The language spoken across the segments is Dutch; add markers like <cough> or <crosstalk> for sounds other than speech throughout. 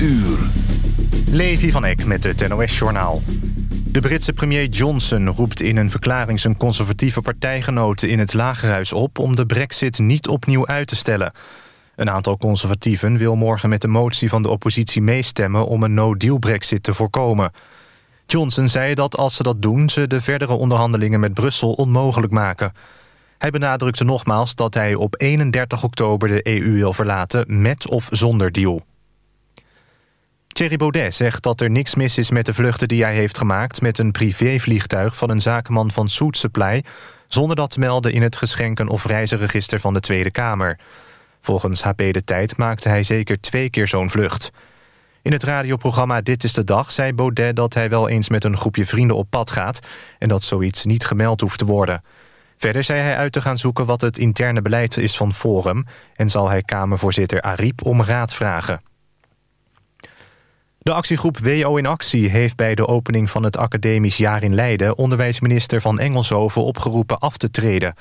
uur. Levi van Eck met het NOS-journaal. De Britse premier Johnson roept in een verklaring zijn conservatieve partijgenoten in het Lagerhuis op om de brexit niet opnieuw uit te stellen. Een aantal conservatieven wil morgen met de motie van de oppositie meestemmen om een no-deal brexit te voorkomen. Johnson zei dat als ze dat doen ze de verdere onderhandelingen met Brussel onmogelijk maken. Hij benadrukte nogmaals dat hij op 31 oktober de EU wil verlaten met of zonder deal. Thierry Baudet zegt dat er niks mis is met de vluchten die hij heeft gemaakt... met een privévliegtuig van een zakenman van Soet Supply... zonder dat te melden in het geschenken- of reizenregister van de Tweede Kamer. Volgens HP De Tijd maakte hij zeker twee keer zo'n vlucht. In het radioprogramma Dit is de Dag zei Baudet dat hij wel eens met een groepje vrienden op pad gaat... en dat zoiets niet gemeld hoeft te worden... Verder zei hij uit te gaan zoeken wat het interne beleid is van Forum... en zal hij Kamervoorzitter Ariep om raad vragen. De actiegroep WO in Actie heeft bij de opening van het academisch jaar in Leiden... onderwijsminister van Engelshoven opgeroepen af te treden.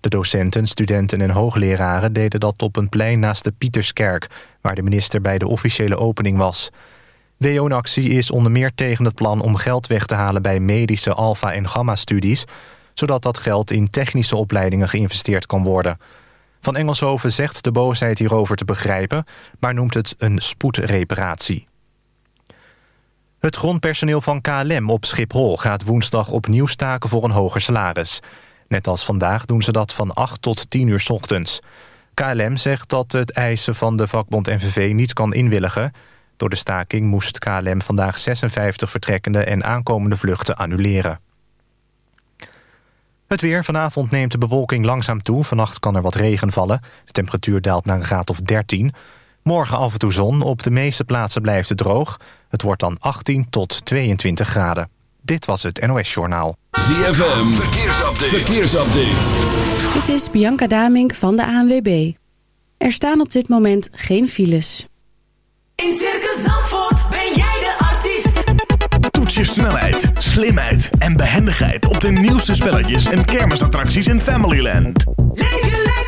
De docenten, studenten en hoogleraren deden dat op een plein naast de Pieterskerk... waar de minister bij de officiële opening was. WO in Actie is onder meer tegen het plan om geld weg te halen... bij medische alfa- en gamma-studies... zodat dat geld in technische opleidingen geïnvesteerd kan worden... Van Engelshoven zegt de boosheid hierover te begrijpen... maar noemt het een spoedreparatie. Het grondpersoneel van KLM op Schiphol gaat woensdag opnieuw staken voor een hoger salaris. Net als vandaag doen ze dat van 8 tot 10 uur ochtends. KLM zegt dat het eisen van de vakbond NVV niet kan inwilligen. Door de staking moest KLM vandaag 56 vertrekkende en aankomende vluchten annuleren. Het weer. Vanavond neemt de bewolking langzaam toe. Vannacht kan er wat regen vallen. De temperatuur daalt naar een graad of 13. Morgen af en toe zon. Op de meeste plaatsen blijft het droog. Het wordt dan 18 tot 22 graden. Dit was het NOS Journaal. ZFM. Verkeersupdate. Verkeersupdate. Dit is Bianca Damink van de ANWB. Er staan op dit moment geen files. In Circus Zandvoort ben jij de artiest. Toets je snelheid, slimheid en behendigheid op de nieuwste spelletjes en kermisattracties in Familyland. Leef je lekker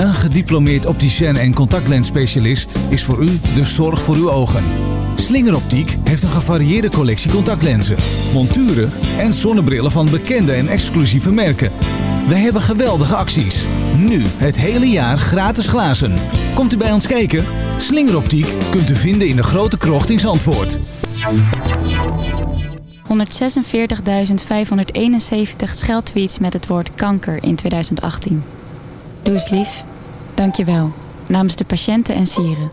Een gediplomeerd opticien en contactlensspecialist is voor u de zorg voor uw ogen. Slingeroptiek heeft een gevarieerde collectie contactlenzen, monturen en zonnebrillen van bekende en exclusieve merken. We hebben geweldige acties. Nu het hele jaar gratis glazen. Komt u bij ons kijken? Slingeroptiek kunt u vinden in de grote krocht in Zandvoort. 146.571 scheldtweets met het woord kanker in 2018. Doe eens lief. Dank je wel. Namens de patiënten en sieren.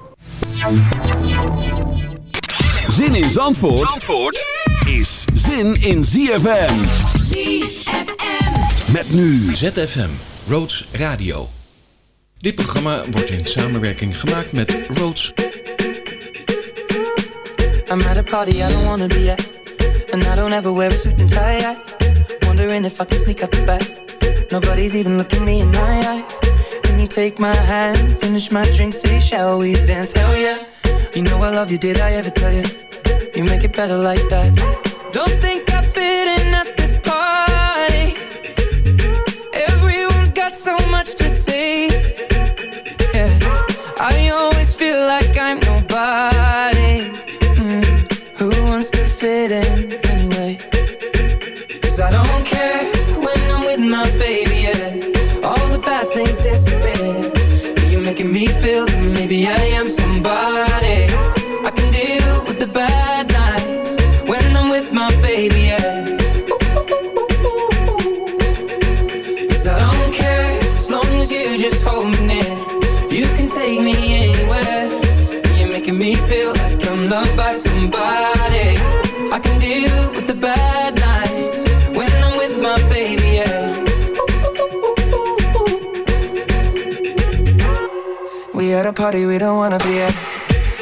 Zin in Zandvoort, Zandvoort is zin in ZFM. ZFM. Met nu ZFM, Roads Radio. Dit programma wordt in samenwerking gemaakt met Roads. I'm at a party I don't wanna be at. And I don't ever wear a suit and tie. I wondering if I can sneak out the back. Nobody's even looking me in my eyes. Can you take my hand, finish my drink, say, shall we dance? Hell yeah. You know I love you, did I ever tell you? You make it better like that. Don't think I fit in at this party. Everyone's got so much to say. Yeah, I always feel like I'm nobody. Mm, Who wants to fit in anyway? Cause I don't care when I'm with my baby, maybe I am somebody. I can deal with the bad party we don't wanna be at.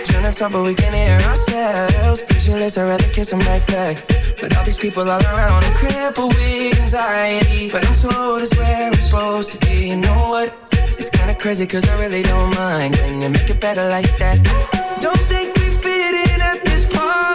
Trying to talk, but we can hear ourselves. Pictureless, I'd rather kiss them right back. But all these people all around, I'm crippled with anxiety. But I'm told it's where I'm supposed to be. You know what? It's kinda crazy, cause I really don't mind. Can you make it better like that? Don't think we fit in at this party.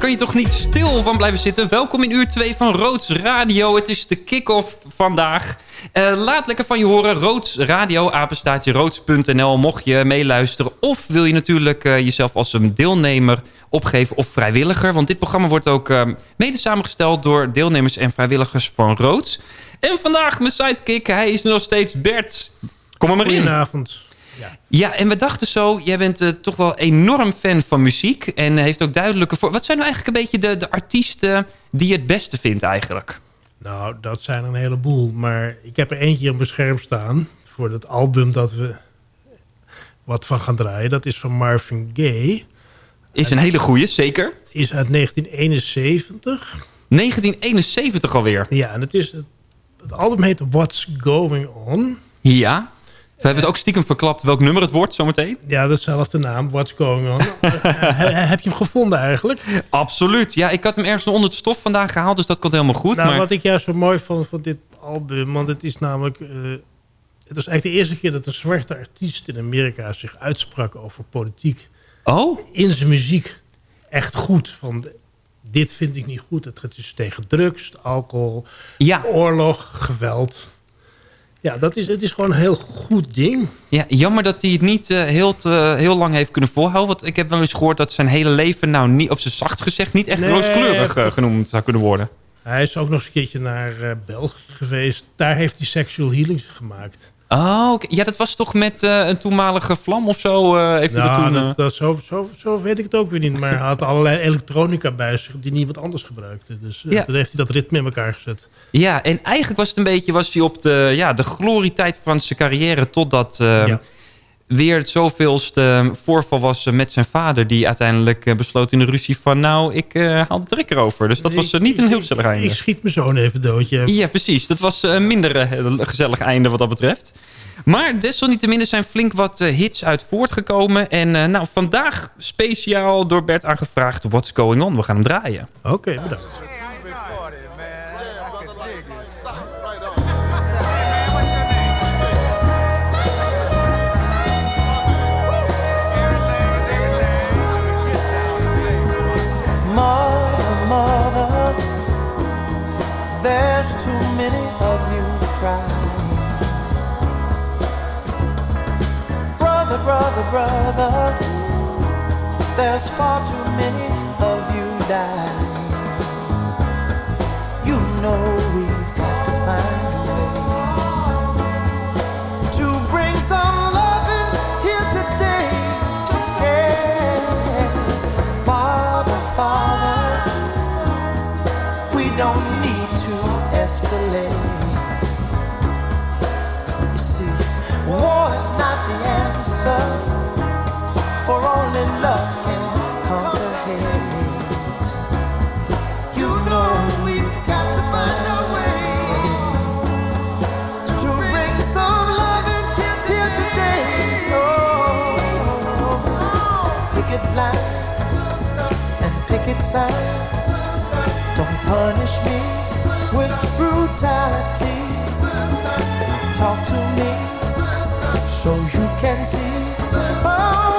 kan je toch niet stil van blijven zitten. Welkom in uur 2 van Roods Radio. Het is de kick-off vandaag. Eh, laat lekker van je horen. Roods Radio, apenstaatje roods.nl. Mocht je meeluisteren of wil je natuurlijk eh, jezelf als een deelnemer opgeven of vrijwilliger. Want dit programma wordt ook eh, mede samengesteld door deelnemers en vrijwilligers van Roods. En vandaag mijn sidekick, hij is nog steeds Bert. Kom er maar in. Goedenavond. Ja, en we dachten zo, jij bent eh, toch wel enorm fan van muziek. En eh, heeft ook duidelijke... Voor... Wat zijn nou eigenlijk een beetje de, de artiesten die je het beste vindt eigenlijk? Nou, dat zijn een heleboel. Maar ik heb er eentje op mijn scherm staan. Voor het album dat we wat van gaan draaien. Dat is van Marvin Gaye. Is een hele goeie, zeker. Is uit 1971. 1971 alweer. Ja, en het, is, het, het album heet What's Going On. Ja. We hebben het ook stiekem verklapt welk nummer het wordt zometeen. Ja, datzelfde naam, What's Going On. <laughs> Heb je hem gevonden eigenlijk? Absoluut. Ja, ik had hem ergens onder het stof vandaag gehaald, dus dat komt helemaal goed. Nou, maar... wat ik juist zo mooi vond van dit album... want het is namelijk... eh, het was eigenlijk de eerste keer dat een zwarte artiest in Amerika... zich uitsprak over politiek. Oh? In zijn muziek. Echt goed. Van, dit vind ik niet goed. Het is tegen drugs, alcohol, ja. oorlog, geweld... Ja, dat is, het is gewoon een heel goed ding. Ja, jammer dat hij het niet uh, heel, te, heel lang heeft kunnen volhouden. Want ik heb wel eens gehoord dat zijn hele leven, nou niet op zijn zacht gezegd, niet echt Nee. rooskleurig uh, genoemd zou kunnen worden. Hij is ook nog eens een keertje naar uh, België geweest. Daar heeft hij sexual healings gemaakt. Oh, okay. ja, dat was toch met uh, een toenmalige vlam of zo? Uh, heeft nou, hij toen, dat, dat, zo, zo, zo weet ik het ook weer niet. Maar hij had allerlei elektronica bij zich die niemand anders gebruikte. Dus ja. toen heeft hij dat ritme in elkaar gezet. Ja, en eigenlijk was het een beetje was hij op de, ja, de glorietijd van zijn carrière... totdat ja. Weer het zoveelste voorval was met zijn vader... die uiteindelijk besloot in de ruzie van... nou, ik haal de trekker over. Dus dat was niet een heel gezellig einde. Ik schiet mijn zoon even doodje. Ja, precies. Dat was een minder gezellig einde wat dat betreft. Maar desalniettemin zijn flink wat hits uit voortgekomen. En uh, nou, vandaag speciaal door Bert aangevraagd What's Going On. We gaan hem draaien. Oké, okay, bedankt. brother. There's far too many of you dying. You know we've got to find a way to bring some loving here today. Yeah. Father, Father, we don't need to escalate. You see, war is not the answer for only love can conquer hate. You know we've got to find a way to bring some love in here, here today. Oh, picket lines and picket signs. Don't punish me with brutality. Talk to me so you can see oh,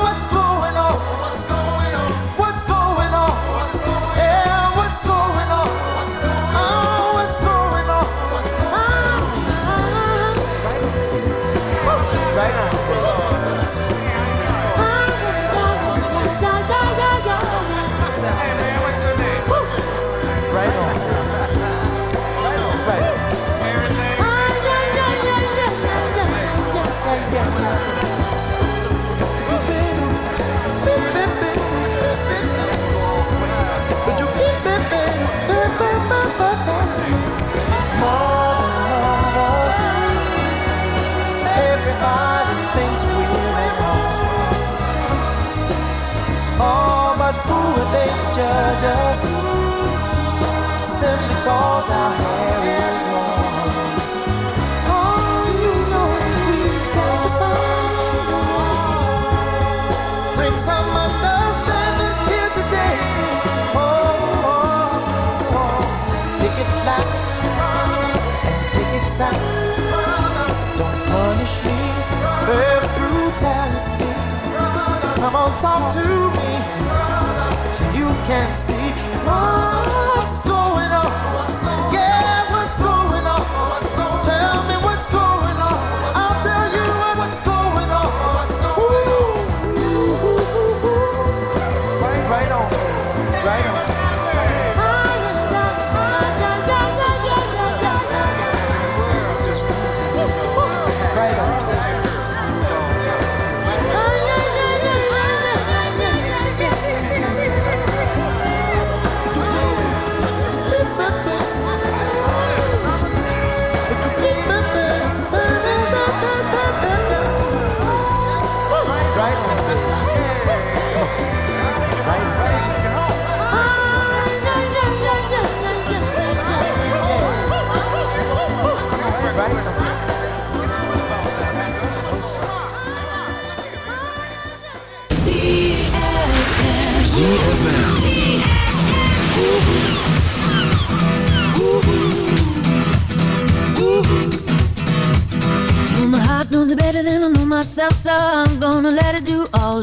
talk to me you can see what's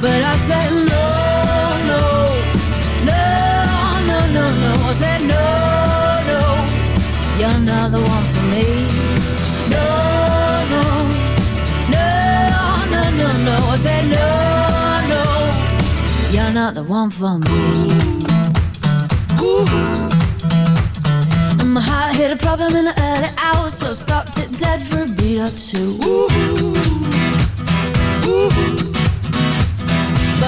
But I said, No, no, no, no, no, no. I said, No, no, you're not the one for me. No, no, no, no, no, no. I said, No, no, you're not the one for me. And my heart hit a problem in the early hours, so I stopped it dead for a beat or two.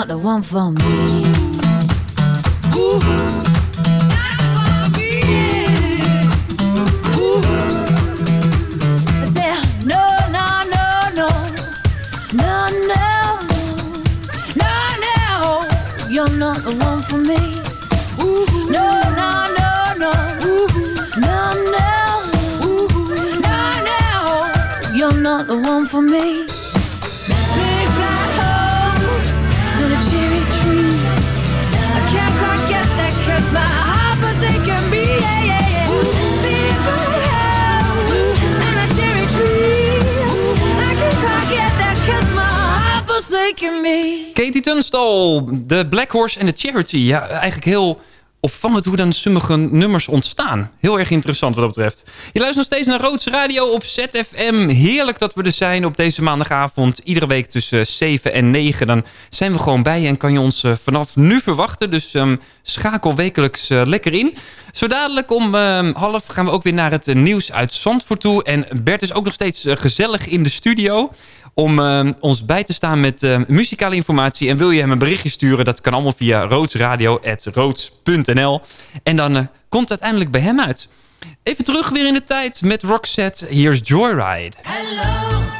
not the one for me. Ooh. Not for me. Ooh. I said, no, no, no, no. No, no, no. No, no. You're not the one for me. No, no, no, no. No, no. No, no. You're not the one for me. Tunstall, de Black Horse en de Charity. Ja, eigenlijk heel opvallend hoe dan sommige nummers ontstaan. Heel erg interessant wat dat betreft. Je luistert nog steeds naar Roods Radio op ZFM. Heerlijk dat we er zijn op deze maandagavond. Iedere week tussen 7 en 9. Dan zijn we gewoon bij en kan je ons eh, vanaf nu verwachten. Dus ehm, schakel wekelijks eh, lekker in. Zo dadelijk om ehm, half gaan we ook weer naar het eh, nieuws uit Zandvoort toe. En Bert is ook nog steeds gezellig in de studio om eh, ons bij te staan met eh, muzikale informatie. En wil je hem een berichtje sturen, dat kan allemaal via roodsradio.roods.nl. En dan eh, komt het uiteindelijk bij hem uit. Even terug weer in de tijd met Roxette. Hier is Joyride. Hello,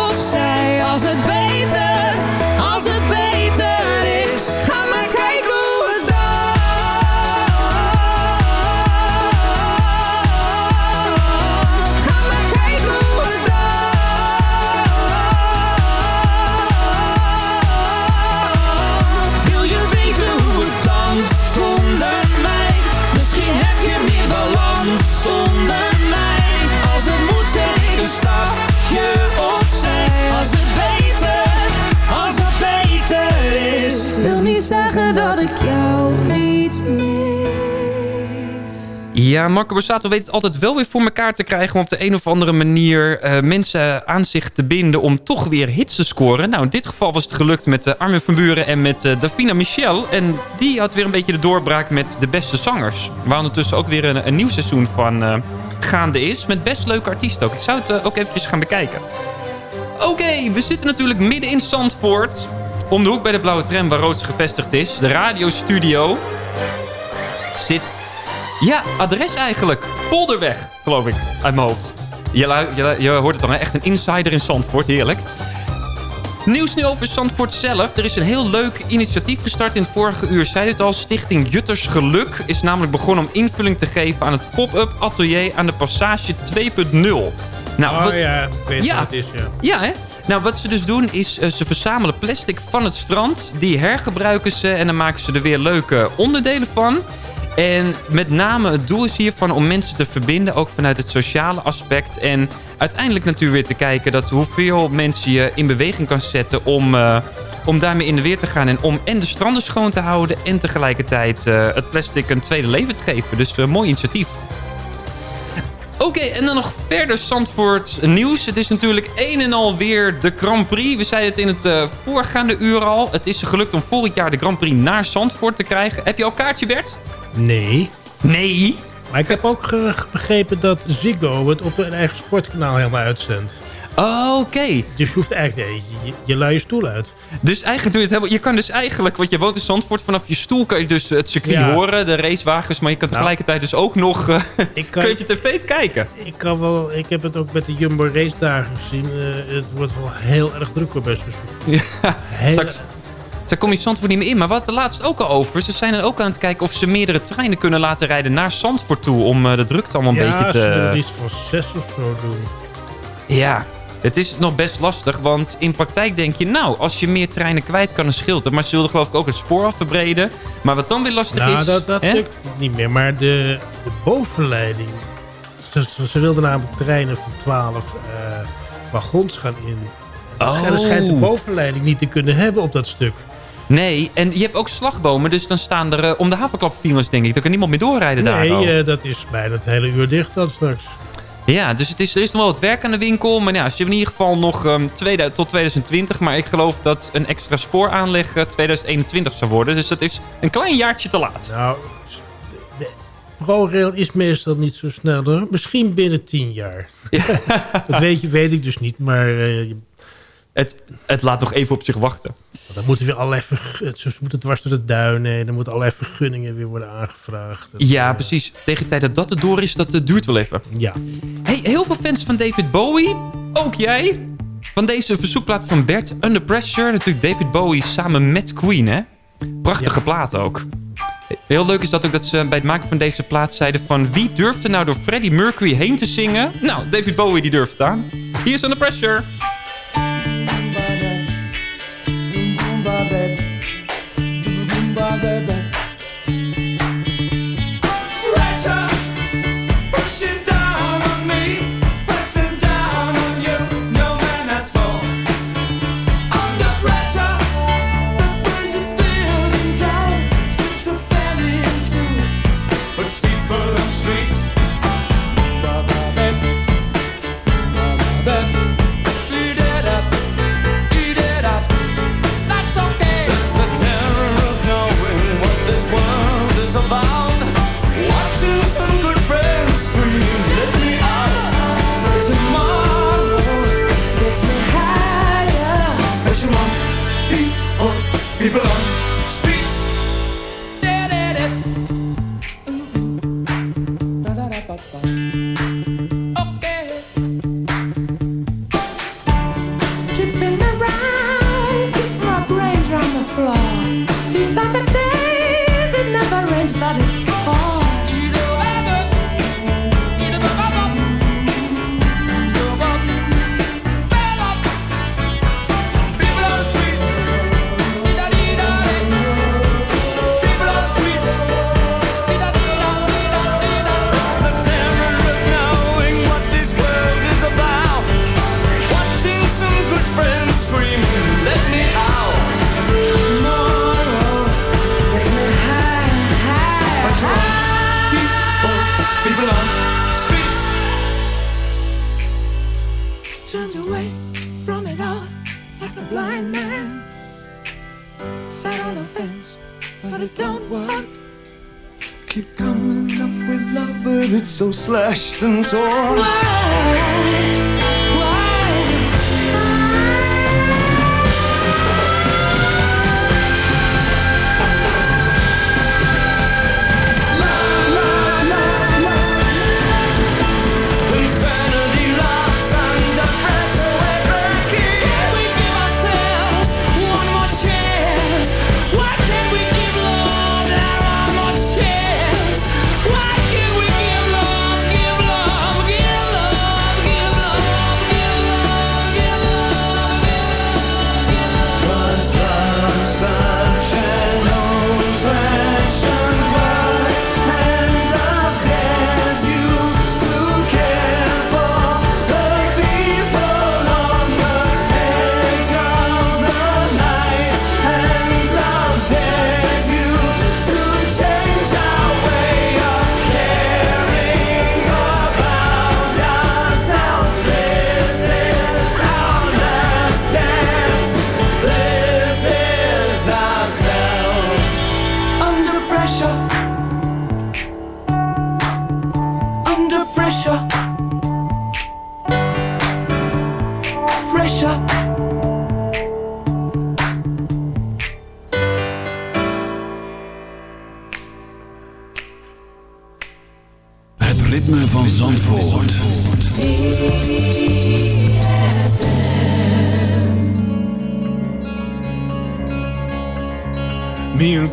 Ja, Marco Borsato weet het altijd wel weer voor elkaar te krijgen... om op de een of andere manier eh, mensen aan zich te binden... om toch weer hits te scoren. Nou, in dit geval was het gelukt met uh, Armin van Buren en met uh, Davina Michel. En die had weer een beetje de doorbraak met de beste zangers. Waar ondertussen ook weer een, een nieuw seizoen van gaande is. Met best leuke artiesten ook. Ik zou het ook eventjes gaan bekijken. Oké, we zitten natuurlijk midden in Zandvoort. Om de hoek bij de Blauwe Tram waar Roods gevestigd is. De radiostudio zit... Ja, adres eigenlijk. Polderweg, geloof ik, uit mijn hoofd. Je, je, je hoort het dan, hè? echt een insider in Zandvoort. Heerlijk. Nieuws nu over Zandvoort zelf. Er is een heel leuk initiatief gestart in het vorige uur. Zei het al, Stichting Jutters Geluk is namelijk begonnen om invulling te geven aan het pop-up atelier aan de Passage 2.0. Nou, oh wat- ja, ik weet Ja. wat het is, ja. ja, hè? Nou, wat ze dus doen is, eh, ze verzamelen plastic van het strand. Die hergebruiken ze en dan maken ze er weer leuke onderdelen van. En met name het doel is hiervan om mensen te verbinden, ook vanuit het sociale aspect. En uiteindelijk natuurlijk weer te kijken dat hoeveel mensen je in beweging kan zetten om, eh, om daarmee in de weer te gaan. En om en de stranden schoon te houden en tegelijkertijd eh, het plastic een tweede leven te geven. Dus een mooi initiatief. Oké, en dan nog verder Zandvoort nieuws. Het is natuurlijk een en al weer de Grand Prix. We zeiden het in het voorgaande uur al. Het is gelukt om vorig jaar de Grand Prix naar Zandvoort te krijgen. Heb je al kaartje, Bert? Nee. Nee? Maar ik heb ook begrepen dat Ziggo het op hun eigen sportkanaal helemaal uitzendt. Oh, oké. Dus je hoeft eigenlijk nee, je, je lui je stoel uit. Dus eigenlijk doe je het helemaal... Je kan dus eigenlijk, want je woont in Zandvoort... vanaf je stoel kan je dus het circuit Ja. horen, de racewagens... maar je kan tegelijkertijd dus ook nog... eh, <laughs> Ik kun je tv kijken. Ik, kan wel, ik heb het ook met de Jumbo race dagen gezien. Eh, het wordt wel heel erg druk op best. Ja, Heel- straks, straks kom je Zandvoort niet meer in. Maar wat er laatst ook al over. Ze zijn er ook aan het kijken of ze meerdere treinen kunnen laten rijden naar Zandvoort toe. Om eh, de drukte allemaal een ja, beetje ze willen er te... iets van zes of zo doen. Ja, het is nog best lastig. Want in praktijk denk je, nou, als je meer treinen kwijt kan, een scheelt het. Maar ze wilden geloof ik ook het spoor af verbreden. Maar wat dan weer lastig Nou, is... dat, dat hè? lukt niet meer. Maar de, de bovenleiding... Ze, ze, ze wilden namelijk treinen van 12 eh, wagons gaan in. En Oh. schijnt de bovenleiding niet te kunnen hebben op dat stuk. Nee, en je hebt ook slagbomen. Dus dan staan er eh, om de havenklapfiles, denk ik. Dan kan niemand meer doorrijden daar. Nee, eh, dat is bijna het hele uur dicht dan straks. Ja, dus het is, er is nog wel wat werk aan de winkel. Maar ja, ze hebben in ieder geval nog ehm, 2000 tot 2020. Maar ik geloof dat een extra spooraanleg eh, 2021 zou worden. Dus dat is een klein jaartje te laat. Nou, de ProRail is meestal niet zo snel hoor. Misschien binnen 10 jaar. <laughs> dat weet, weet ik dus niet, maar... eh, Het, het laat nog even op zich wachten. Dan moeten weer allerlei ze moeten dwars door de duinen. En dan moeten allerlei vergunningen weer worden aangevraagd. Ja, precies. Tegen de tijd dat dat erdoor is, dat eh, duurt wel even. Ja. Hey, heel veel fans van David Bowie. Ook jij. Van deze verzoekplaat van Bert, Under Pressure. Natuurlijk David Bowie samen met Queen, hè? Prachtige plaat ook. Heel leuk is dat ook dat ze bij het maken van deze plaat zeiden van... wie durft er nou door Freddie Mercury heen te zingen? Nou, David Bowie die durft het aan. Hier is Under Pressure. Pressure Keep coming up with love, but it's so slashed and torn. Insanity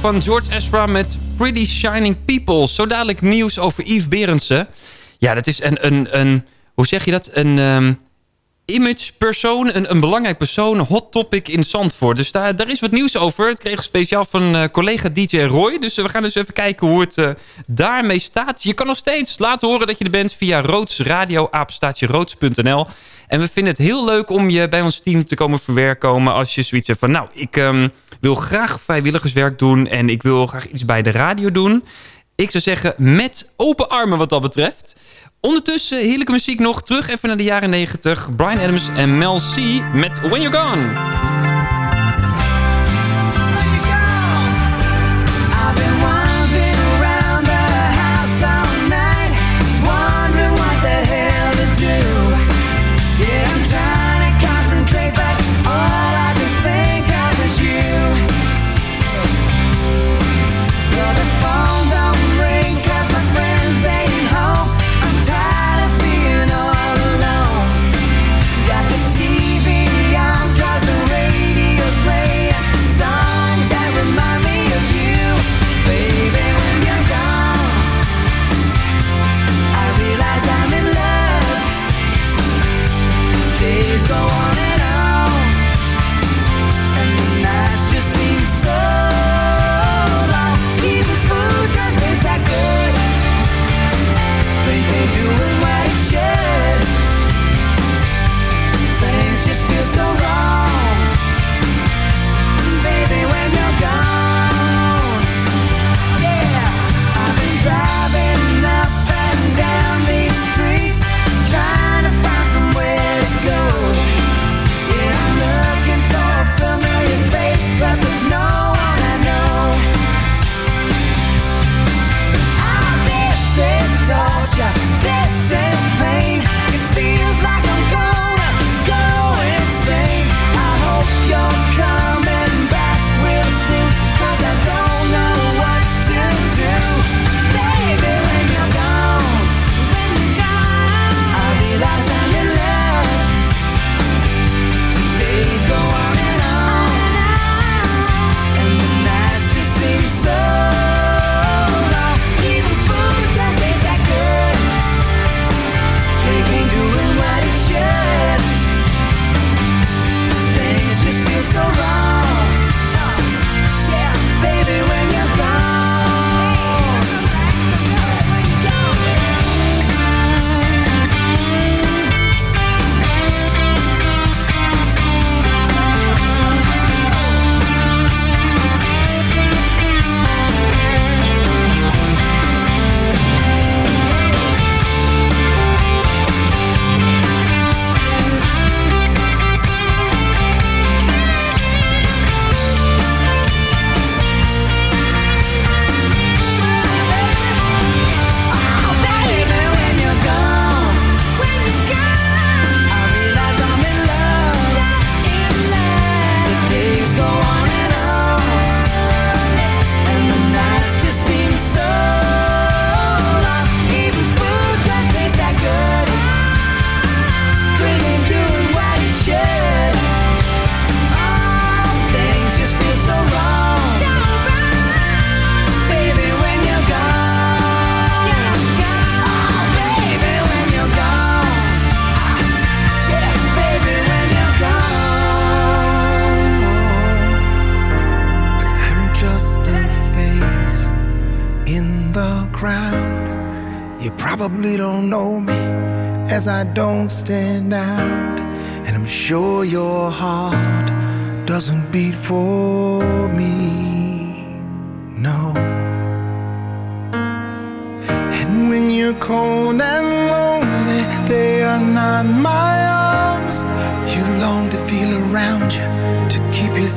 van George Ezra met Pretty Shining People. Zo dadelijk nieuws over Yves Berendsen. Ja, dat is een, een, een hoe zeg je dat? Een ehm, image persoon, een, een belangrijk persoon, hot topic in Zandvoort. Dus daar, daar is wat nieuws over. Het kreeg speciaal van eh, collega DJ Roy. Dus eh, we gaan dus even kijken hoe het eh, daarmee staat. Je kan nog steeds laten horen dat je er bent via Roods Radio. En we vinden het heel leuk om je bij ons team te komen verwerkomen... als je zoiets hebt van, nou, ik ehm, wil graag vrijwilligerswerk doen... en ik wil graag iets bij de radio doen. Ik zou zeggen, met open armen wat dat betreft. Ondertussen heerlijke muziek nog. Terug even naar de jaren 90. Brian Adams en Mel C met When You're Gone.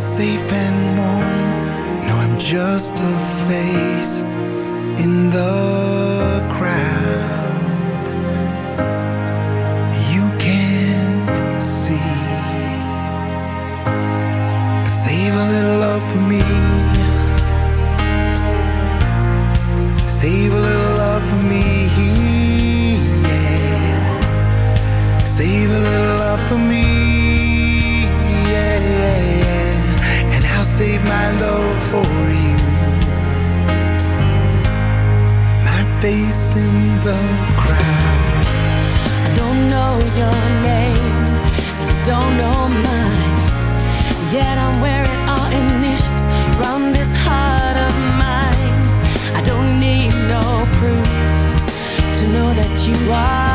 Safe and warm. No, I'm just a face in the crowd. The crowd. I don't know your name, you don't know mine. Yet I'm wearing our initials round this heart of mine. I don't need no proof to know that you are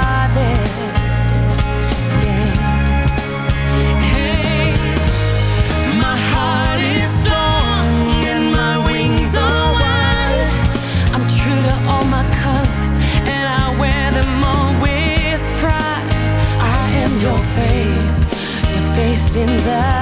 in the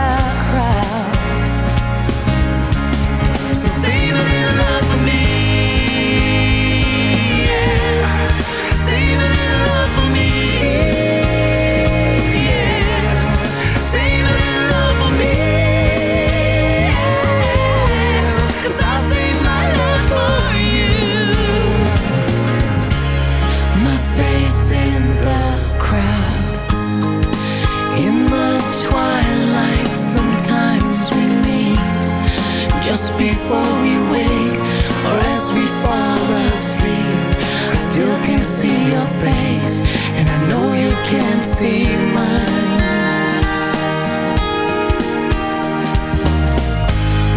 your face, and I know you can't see mine.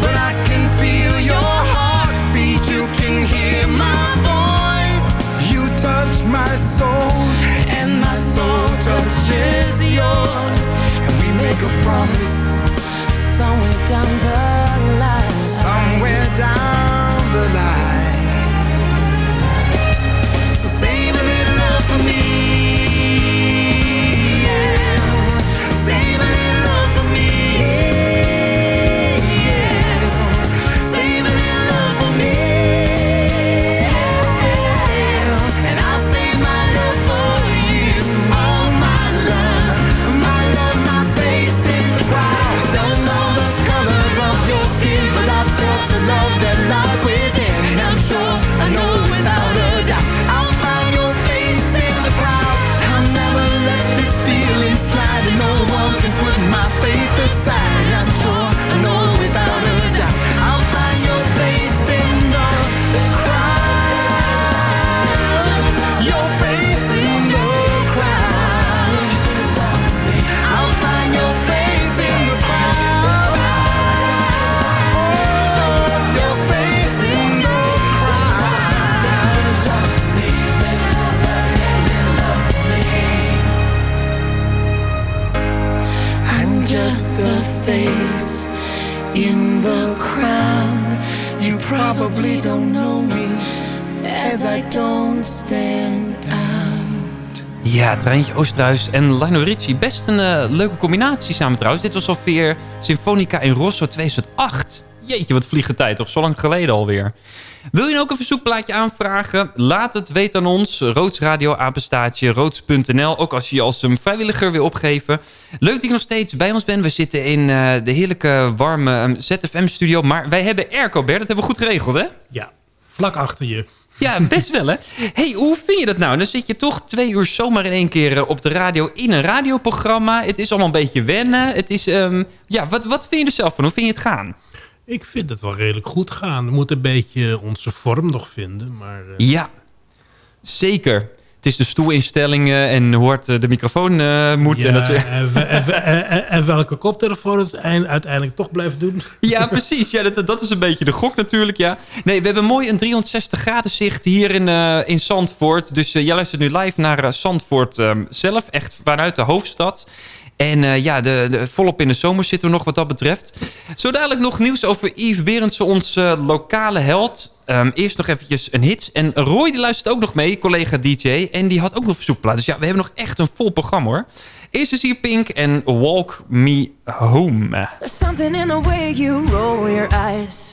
But I can feel your heartbeat, you can hear my voice. You touch my soul, and my soul touches yours. And we make a promise somewhere down the line. Somewhere down probably don't know me as I don't stand. Ja, Treintje Oosterhuis en Lionel Richie. Best een eh, leuke combinatie samen trouwens. Dit was alweer Symfonica in Rosso 2008. Jeetje, wat vliegt de tijd toch? Zo lang geleden alweer. Wil je nou ook een verzoekplaatje aanvragen? Laat het weten aan ons. Roodsradio, apenstaatje, roods.nl. Ook als je je als een vrijwilliger wil opgeven. Leuk dat je nog steeds bij ons bent. We zitten in eh, de heerlijke, warme ehm, ZFM-studio. Maar wij hebben airco, Bert. Dat hebben we goed geregeld, hè? Ja, vlak achter je. Ja, best wel, hè? hey, hoe vind je dat nou? Dan zit je toch twee uur zomaar in één keer eh, op de radio in een radioprogramma. Het is allemaal een beetje wennen. Het is, ehm, ja, wat, wat vind je er zelf van? Hoe vind je het gaan? Ik vind het wel redelijk goed gaan. We moeten een beetje onze vorm nog vinden. Maar, eh, Ja, zeker. Is de stoelinstellingen en hoe hard eh, de microfoon eh, moet. Ja, en dat, en, en, we- en- en- en welke koptelefoon het eind- uiteindelijk toch blijft doen. <laughs> Ja, precies. Ja, dat, dat is een beetje de gok natuurlijk, ja. Nee, we hebben mooi een 360 graden zicht hier in, eh, in Zandvoort. Dus eh, jij luistert nu live naar Zandvoort ehm, zelf, echt vanuit de hoofdstad. En eh, ja, de, de, volop in de zomer zitten we nog wat dat betreft. Zo dadelijk nog nieuws over Yves Berendsen, onze lokale held. Ehm, eerst nog eventjes een hit. En Roy die luistert ook nog mee, collega DJ. En die had ook nog verzoekplaat. Dus ja, we hebben nog echt een vol programma hoor. Eerst is hier Pink en Walk Me Home. There's something in the way you roll your eyes.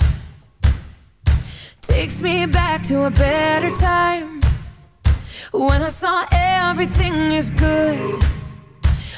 Takes me back to a better time. When I saw everything is good.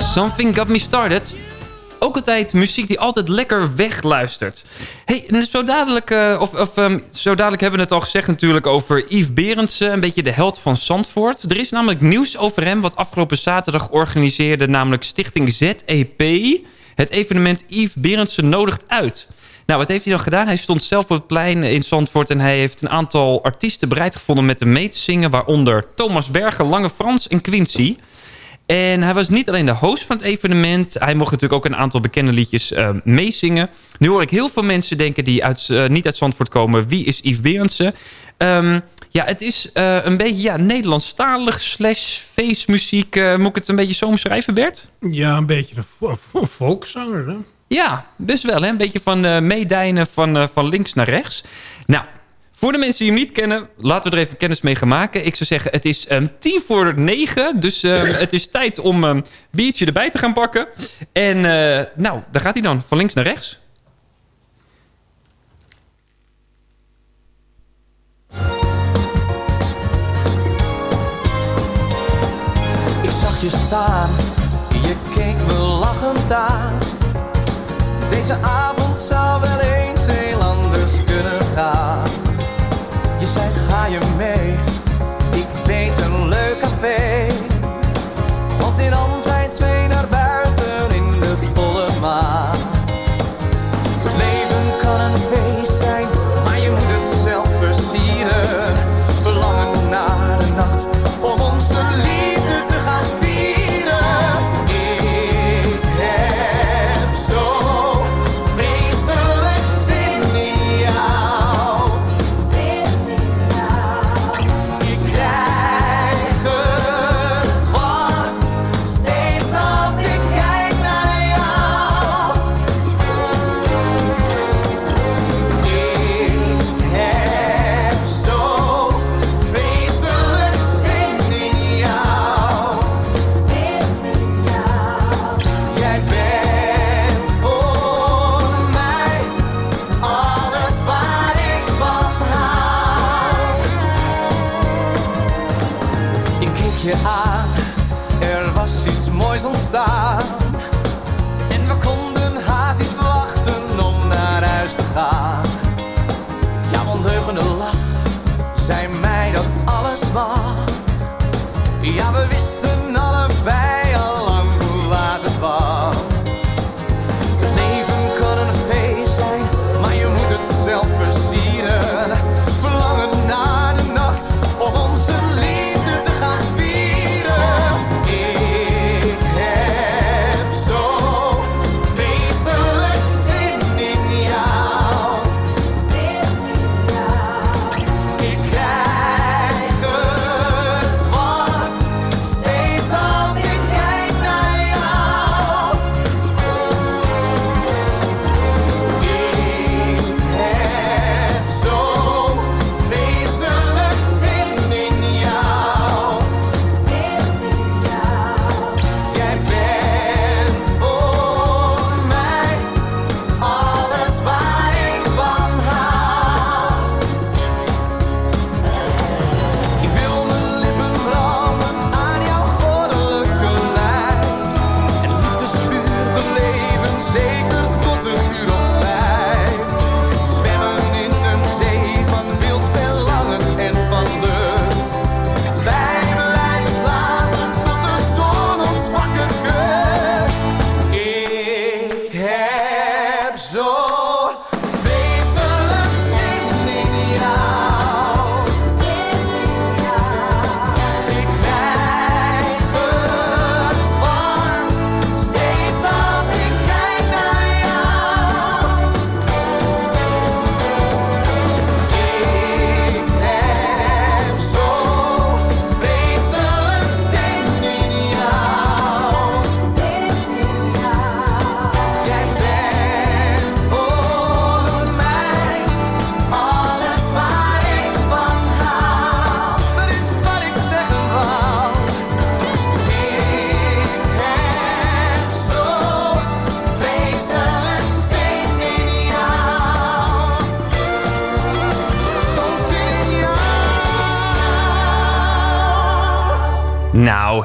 Something Got Me Started. Ook altijd muziek die altijd lekker wegluistert. Hey, zo dadelijk, eh, of, of ehm, zo dadelijk hebben we het al gezegd natuurlijk over Yves Berendsen. Een beetje de held van Zandvoort. Er is namelijk nieuws over hem wat afgelopen zaterdag organiseerde. Namelijk Stichting ZEP. Het evenement Yves Berendsen nodigt uit. Nou, wat heeft hij dan gedaan? Hij stond zelf op het plein in Zandvoort... en hij heeft een aantal artiesten bereid gevonden met hem mee te zingen... waaronder Thomas Bergen, Lange Frans en Quincy... En hij was niet alleen de host van het evenement. Hij mocht natuurlijk ook een aantal bekende liedjes uh, meezingen. Nu hoor ik heel veel mensen denken die uit, uh, niet uit Zandvoort komen. Wie is Yves Berendsen? Um, ja, het is uh, een beetje ja, Nederlandstalig slash feestmuziek. moet ik het een beetje zo omschrijven, Bert? Ja, een beetje een volkszanger, hè? Ja, best wel. Hè? Een beetje van meedijnen van, van links naar rechts. Nou, voor de mensen die hem niet kennen, laten we er even kennis mee gaan maken. Ik zou zeggen, het is um, tien voor negen. Dus um, <laughs> het is tijd om een um, biertje erbij te gaan pakken. En uh, nou, daar gaat hij dan, van links naar rechts. Ik zag je staan, je keek me lachend aan. Deze avond zou wel eens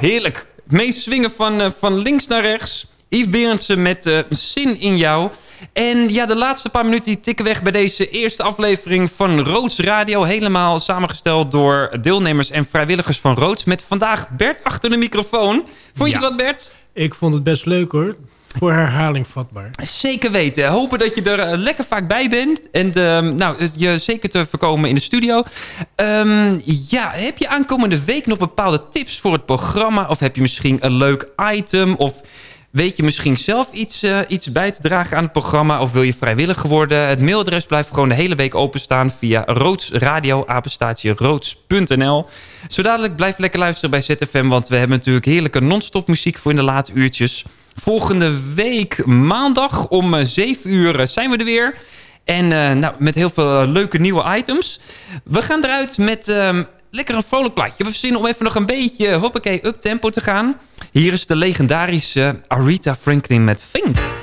heerlijk. Meeswingen van, eh, van links naar rechts. Yves Berendsen met eh, Zin in jou. En ja, de laatste paar minuten die tikken weg bij deze eerste aflevering van Roods Radio. Helemaal samengesteld door deelnemers en vrijwilligers van Roods. Met vandaag Bert achter de microfoon. Vond je Ja. het wat, Bert? Ik vond het best leuk hoor. Voor herhaling vatbaar. Zeker weten. Hopen dat je er eh, lekker vaak bij bent. En ehm, nou, je zeker te voorkomen in de studio. Ehm, ja, heb je aankomende week nog bepaalde tips voor het programma? Of heb je misschien een leuk item? Of weet je misschien zelf iets, eh, iets bij te dragen aan het programma? Of wil je vrijwilliger worden? Het mailadres blijft gewoon de hele week openstaan via roodsradio, apenstaatje roods.nl. Zo dadelijk blijf lekker luisteren bij ZFM, want we hebben natuurlijk heerlijke non-stop muziek voor in de late uurtjes. Volgende week maandag om eh, 7 uur eh, zijn we er weer. En eh, nou, met heel veel eh, leuke nieuwe items. We gaan eruit met ehm, lekker een vrolijk plaatje. Heb zin om even nog een beetje hoppakee up tempo te gaan. Hier is de legendarische Aretha Franklin met Fink.